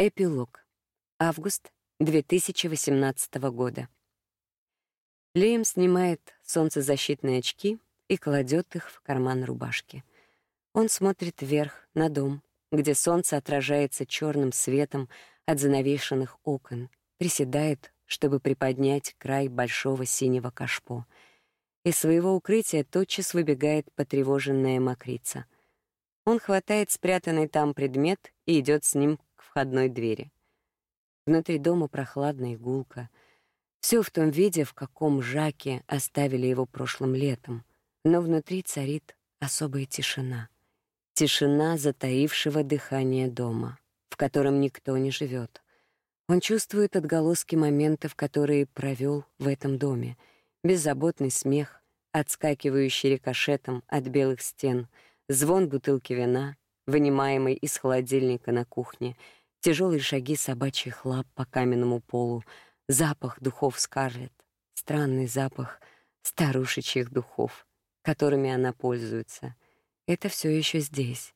Эпилог. Август 2018 года. Лиам снимает солнцезащитные очки и кладет их в карман рубашки. Он смотрит вверх, на дом, где солнце отражается черным светом от занавешенных окон, приседает, чтобы приподнять край большого синего кашпо. Из своего укрытия тотчас выбегает потревоженная мокрица. Он хватает спрятанный там предмет и идет с ним входной двери. Внутри дома прохладно и гулко. Все в том виде, в каком Жаке оставили его прошлым летом. Но внутри царит особая тишина. Тишина затаившего дыхания дома, в котором никто не живет. Он чувствует отголоски моментов, которые провел в этом доме. Беззаботный смех, отскакивающий рикошетом от белых стен, звон бутылки вина, вынимаемый из холодильника на кухне, тяжелые шаги собачьих лап по каменному полу, запах духов Скарлетт, странный запах старушечьих духов, которыми она пользуется. Это все еще здесь,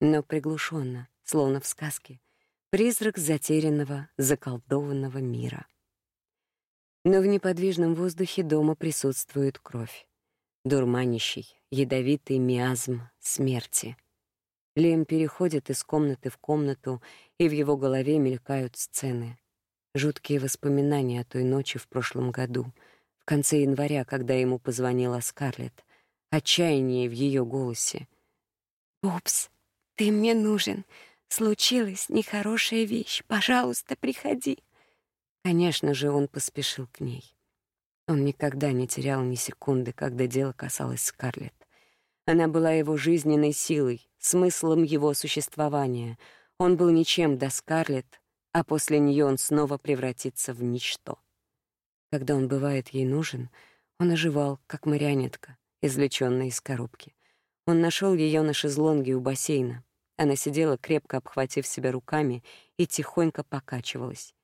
но приглушенно, словно в сказке, призрак затерянного, заколдованного мира. Но в неподвижном воздухе дома присутствует кровь, дурманящий, ядовитый миазм смерти — Лем переходит из комнаты в комнату, и в его голове мелькают сцены. Жуткие воспоминания о той ночи в прошлом году, в конце января, когда ему позвонила Скарлетт. Отчаяние в ее голосе. «Бобс, ты мне нужен. Случилась нехорошая вещь. Пожалуйста, приходи». Конечно же, он поспешил к ней. Он никогда не терял ни секунды, когда дело касалось Скарлетт. Она была его жизненной силой, смыслом его существования. Он был ничем до Скарлетт, а после нее он снова превратится в ничто. Когда он бывает ей нужен, он оживал, как марионетка, извлечённая из коробки. Он нашел ее на шезлонге у бассейна. Она сидела, крепко обхватив себя руками, и тихонько покачивалась.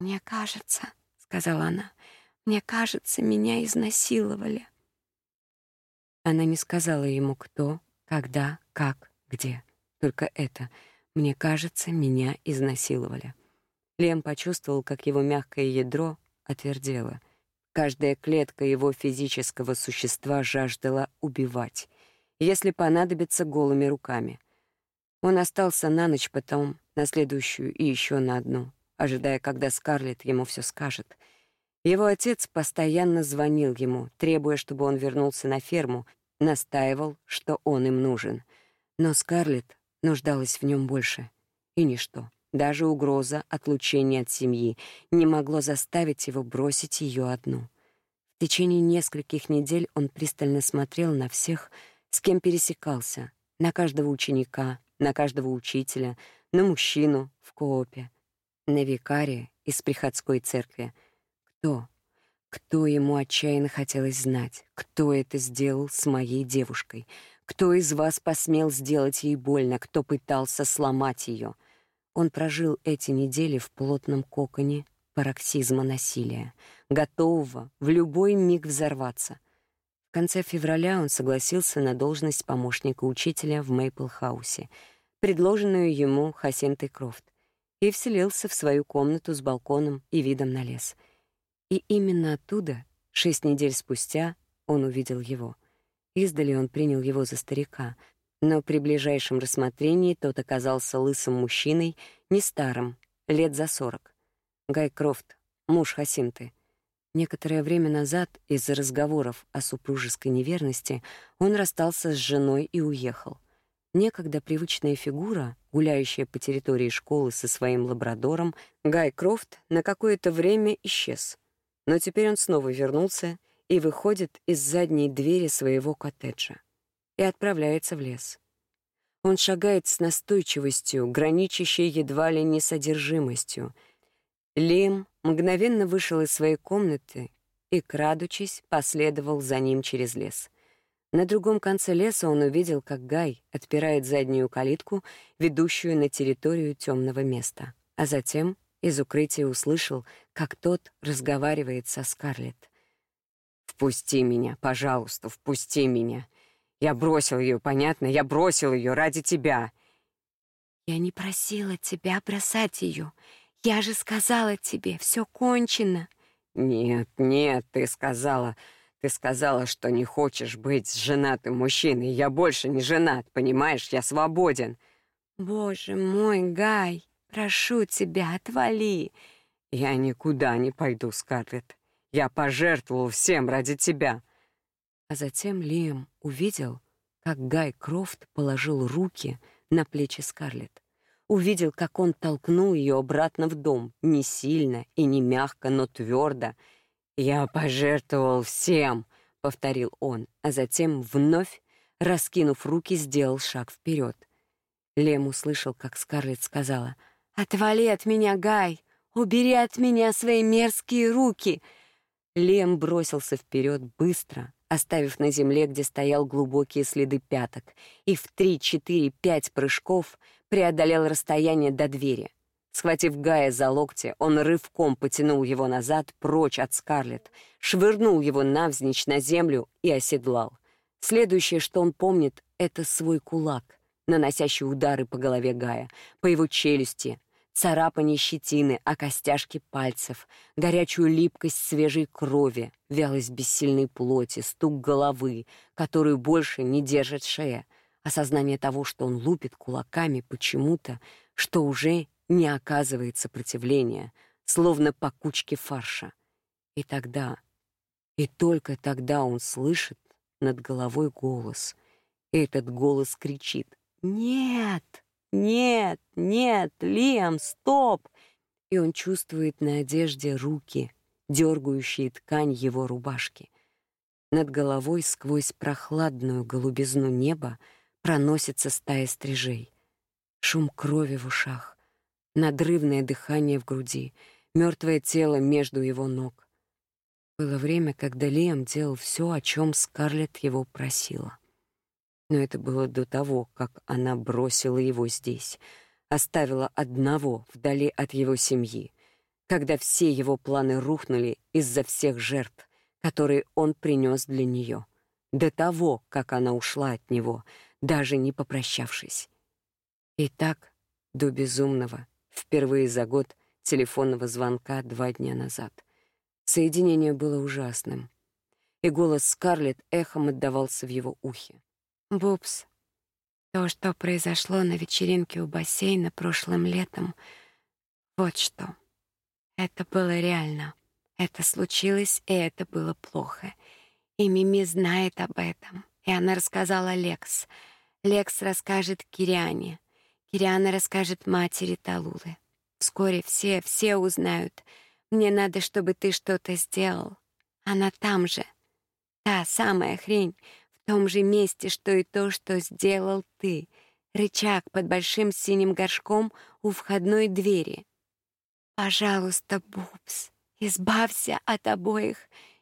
«Мне кажется», — сказала она, — «мне кажется, меня изнасиловали». Она не сказала ему, кто, когда, как, где. Только это. Мне кажется, меня изнасиловали. Лем почувствовал, как его мягкое ядро отвердело. Каждая клетка его физического существа жаждала убивать, если понадобится голыми руками. Он остался на ночь, потом на следующую и еще на одну, ожидая, когда Скарлетт ему все скажет. Его отец постоянно звонил ему, требуя, чтобы он вернулся на ферму настаивал, что он им нужен. Но Скарлетт нуждалась в нем больше. И ничто, даже угроза отлучения от семьи, не могло заставить его бросить ее одну. В течение нескольких недель он пристально смотрел на всех, с кем пересекался, на каждого ученика, на каждого учителя, на мужчину в коопе, на викария из приходской церкви. Кто, кто ему отчаянно хотелось знать, кто это сделал с моей девушкой, кто из вас посмел сделать ей больно, кто пытался сломать ее. Он прожил эти недели в плотном коконе пароксизма насилия, готового в любой миг взорваться. В конце февраля он согласился на должность помощника учителя в Мейпл-хаусе, предложенную ему Хасентой Крофт, и вселился в свою комнату с балконом и видом на лес — и именно оттуда, шесть недель спустя, он увидел его. Издали он принял его за старика, но при ближайшем рассмотрении тот оказался лысым мужчиной, не старым, лет за сорок. Гай Крофт, муж Хасинты. Некоторое время назад, из-за разговоров о супружеской неверности, он расстался с женой и уехал. Некогда привычная фигура, гуляющая по территории школы со своим лабрадором, Гай Крофт на какое-то время исчез. Но теперь он снова вернулся и выходит из задней двери своего коттеджа и отправляется в лес. Он шагает с настойчивостью, граничащей едва ли не содержимостью. Лим мгновенно вышел из своей комнаты и, крадучись, последовал за ним через лес. На другом конце леса он увидел, как Гай отпирает заднюю калитку, ведущую на территорию темного места, а затем из укрытия услышал, как тот разговаривает со Скарлетт. «Впусти меня, пожалуйста, впусти меня. Я бросил ее, понятно? Я бросил ее ради тебя». Я не просила тебя бросать ее. Я же сказала тебе, все кончено. Нет, нет, ты сказала, ты сказала, что не хочешь быть с женатым мужчиной. Я больше не женат, понимаешь? Я свободен. Боже мой, Гай, прошу тебя, отвали. Я никуда не пойду, Скарлетт. Я пожертвовал всем ради тебя. А затем Лиам увидел, как Гай Крофт положил руки на плечи Скарлетт. Увидел, как он толкнул ее обратно в дом, не сильно и не мягко, но твердо. «Я пожертвовал всем», — повторил он, а затем вновь, раскинув руки, сделал шаг вперед. Лем услышал, как Скарлетт сказала, «Отвали от меня, Гай! Убери от меня свои мерзкие руки!» Лем бросился вперед быстро, оставив на земле, где стоял глубокие следы пяток, и в три, четыре, пять прыжков преодолел расстояние до двери. Схватив Гая за локти, он рывком потянул его назад, прочь от Скарлетт, швырнул его навзничь на землю и оседлал. Следующее, что он помнит, — это свой кулак, наносящий удары по голове Гая, по его челюсти, царапание щетины о костяшки пальцев, горячую липкость свежей крови, вялость бессильной плоти, стук головы, которую больше не держит шея, осознание того, что он лупит кулаками почему-то, что уже не оказывает сопротивления, словно по кучке фарша. И тогда, и только тогда он слышит над головой голос. И этот голос кричит «Нет!» «Нет, нет, Лиам, стоп!» И он чувствует на одежде руки, дергающие ткань его рубашки. Над головой сквозь прохладную голубизну неба проносится стая стрижей. Шум крови в ушах, надрывное дыхание в груди, мертвое тело между его ног. Было время, когда Лиам делал все, о чем Скарлетт его просила. Но это было до того, как она бросила его здесь, оставила одного вдали от его семьи, когда все его планы рухнули из-за всех жертв, которые он принес для нее, до того, как она ушла от него, даже не попрощавшись. И так до безумного, впервые за год телефонного звонка два дня назад. Соединение было ужасным, и голос Скарлетт эхом отдавался в его ухе. Бубс, то, что произошло на вечеринке у бассейна прошлым летом, вот что. Это было реально. Это случилось, и это было плохо. И Мими знает об этом. И она рассказала Лекс. Лекс расскажет Кириане. Кириана расскажет матери Талулы. Вскоре все, все узнают. Мне надо, чтобы ты что-то сделал. Она там же. Та самая хрень, том же месте, что и то, что сделал ты. Рычаг под большим синим горшком у входной двери. Пожалуйста, Бубс, избавься от обоих,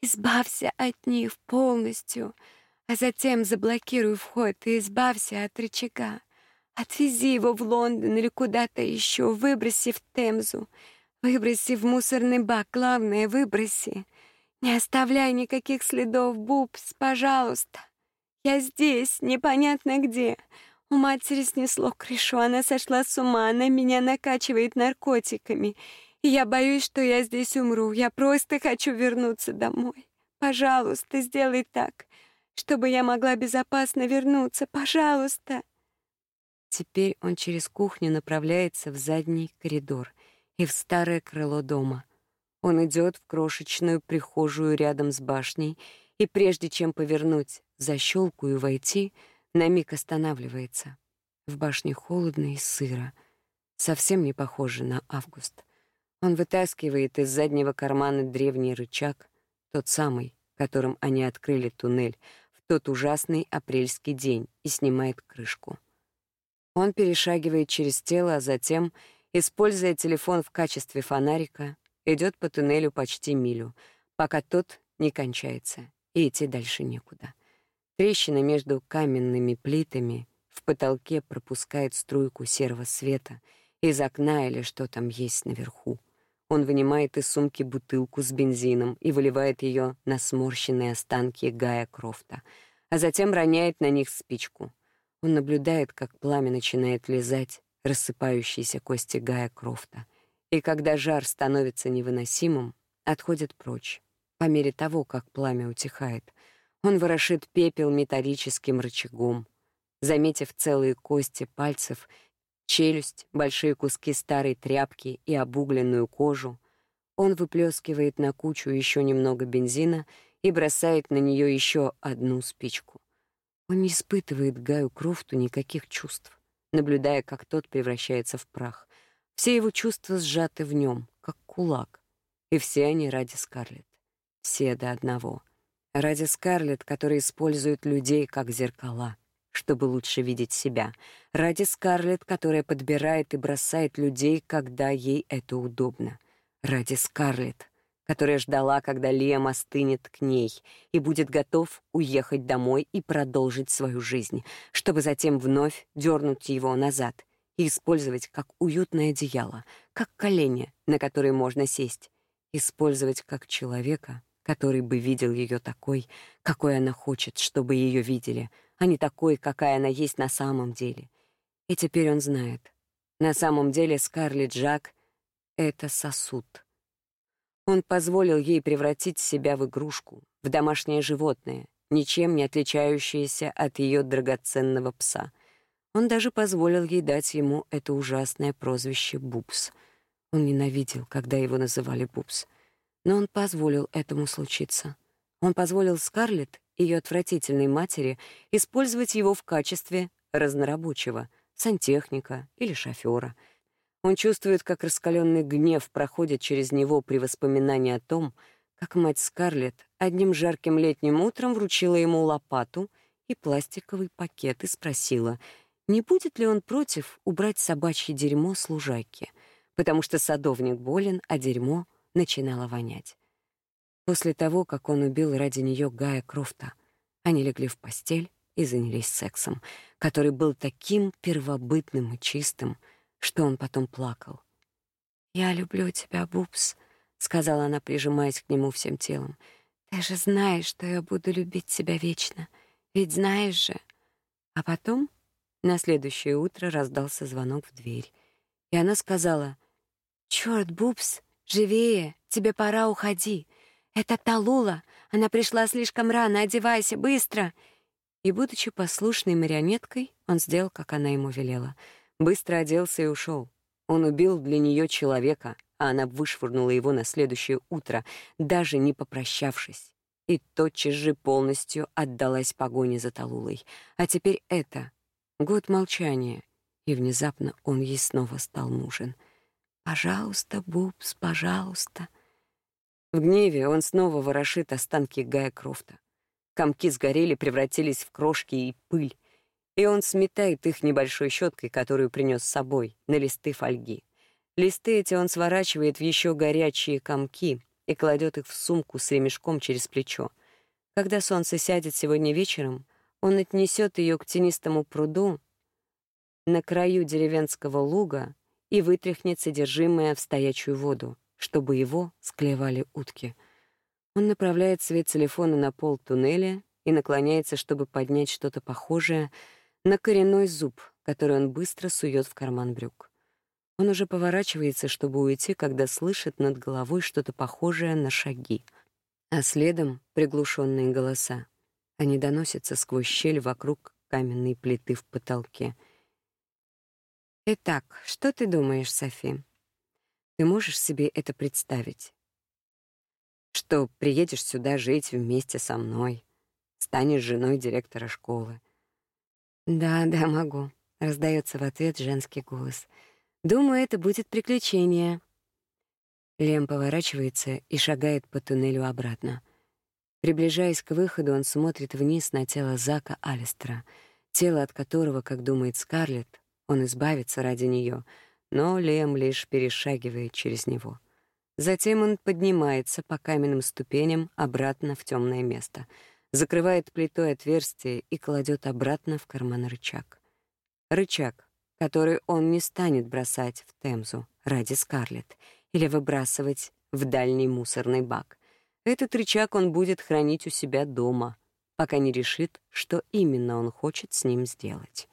избавься от них полностью, а затем заблокируй вход и избавься от рычага. Отвези его в Лондон или куда-то еще, выброси в Темзу, выброси в мусорный бак, главное, выброси. Не оставляй никаких следов, Бубс, пожалуйста. Я здесь, непонятно где. У матери снесло крышу, она сошла с ума, она меня накачивает наркотиками. И я боюсь, что я здесь умру. Я просто хочу вернуться домой. Пожалуйста, сделай так, чтобы я могла безопасно вернуться. Пожалуйста. Теперь он через кухню направляется в задний коридор и в старое крыло дома. Он идет в крошечную прихожую рядом с башней, и прежде чем повернуть защелку и войти, на миг останавливается. В башне холодно и сыро, совсем не похоже на август. Он вытаскивает из заднего кармана древний рычаг, тот самый, которым они открыли туннель в тот ужасный апрельский день, и снимает крышку. Он перешагивает через тело, а затем, используя телефон в качестве фонарика, идет по туннелю почти милю, пока тот не кончается, и идти дальше некуда. Трещина между каменными плитами в потолке пропускает струйку серого света из окна или что там есть наверху. Он вынимает из сумки бутылку с бензином и выливает ее на сморщенные останки Гая Крофта, а затем роняет на них спичку. Он наблюдает, как пламя начинает лизать рассыпающиеся кости Гая Крофта, и когда жар становится невыносимым, отходит прочь. По мере того, как пламя утихает, он ворошит пепел металлическим рычагом. Заметив целые кости пальцев, челюсть, большие куски старой тряпки и обугленную кожу, он выплескивает на кучу еще немного бензина и бросает на нее еще одну спичку. Он не испытывает Гаю Крофту никаких чувств, наблюдая, как тот превращается в прах. Все его чувства сжаты в нем, как кулак, и все они ради Скарлетт. Все до одного. Ради Скарлетт, которая использует людей как зеркала, чтобы лучше видеть себя. Ради Скарлетт, которая подбирает и бросает людей, когда ей это удобно. Ради Скарлетт, которая ждала, когда Лиам остынет к ней и будет готов уехать домой и продолжить свою жизнь, чтобы затем вновь дернуть его назад и использовать как уютное одеяло, как колени, на которые можно сесть, использовать как человека, который бы видел ее такой, какой она хочет, чтобы ее видели, а не такой, какая она есть на самом деле. И теперь он знает. На самом деле Скарлетт Джак — это сосуд — он позволил ей превратить себя в игрушку, в домашнее животное, ничем не отличающееся от ее драгоценного пса. Он даже позволил ей дать ему это ужасное прозвище Бубс. Он ненавидел, когда его называли Бубс. Но он позволил этому случиться. Он позволил Скарлетт, ее отвратительной матери, использовать его в качестве разнорабочего, сантехника или шофера — он чувствует, как раскаленный гнев проходит через него при воспоминании о том, как мать Скарлетт одним жарким летним утром вручила ему лопату и пластиковый пакет и спросила, не будет ли он против убрать собачье дерьмо с лужайки, потому что садовник болен, а дерьмо начинало вонять. После того, как он убил ради нее Гая Крофта, они легли в постель и занялись сексом, который был таким первобытным и чистым — что он потом плакал. «Я люблю тебя, Бубс», — сказала она, прижимаясь к нему всем телом. «Ты же знаешь, что я буду любить тебя вечно. Ведь знаешь же». А потом на следующее утро раздался звонок в дверь, и она сказала, «Чёрт, Бубс, живее, тебе пора уходи. Это Талула, она пришла слишком рано, одевайся, быстро!» И, будучи послушной марионеткой, он сделал, как она ему велела — Быстро оделся и ушел. Он убил для нее человека, а она вышвырнула его на следующее утро, даже не попрощавшись. И тотчас же полностью отдалась погоне за Талулой. А теперь это — год молчания, и внезапно он ей снова стал нужен. «Пожалуйста, Бубс, пожалуйста». В гневе он снова ворошит останки Гая Крофта. Комки сгорели, превратились в крошки и пыль и он сметает их небольшой щеткой, которую принес с собой, на листы фольги. Листы эти он сворачивает в еще горячие комки и кладет их в сумку с ремешком через плечо. Когда солнце сядет сегодня вечером, он отнесет ее к тенистому пруду на краю деревенского луга и вытряхнет содержимое в стоячую воду, чтобы его склевали утки. Он направляет свет телефона на пол туннеля и наклоняется, чтобы поднять что-то похожее — на коренной зуб, который он быстро сует в карман брюк. Он уже поворачивается, чтобы уйти, когда слышит над головой что-то похожее на шаги, а следом приглушенные голоса. Они доносятся сквозь щель вокруг каменной плиты в потолке. Итак, что ты думаешь, Софи? Ты можешь себе это представить? Что приедешь сюда жить вместе со мной, станешь женой директора школы, «Да, да, могу», — раздается в ответ женский голос. «Думаю, это будет приключение». Лем поворачивается и шагает по туннелю обратно. Приближаясь к выходу, он смотрит вниз на тело Зака Алистера, тело от которого, как думает Скарлетт, он избавится ради нее, но Лем лишь перешагивает через него. Затем он поднимается по каменным ступеням обратно в темное место — закрывает плитой отверстие и кладет обратно в карман рычаг. Рычаг, который он не станет бросать в Темзу ради Скарлетт или выбрасывать в дальний мусорный бак. Этот рычаг он будет хранить у себя дома, пока не решит, что именно он хочет с ним сделать.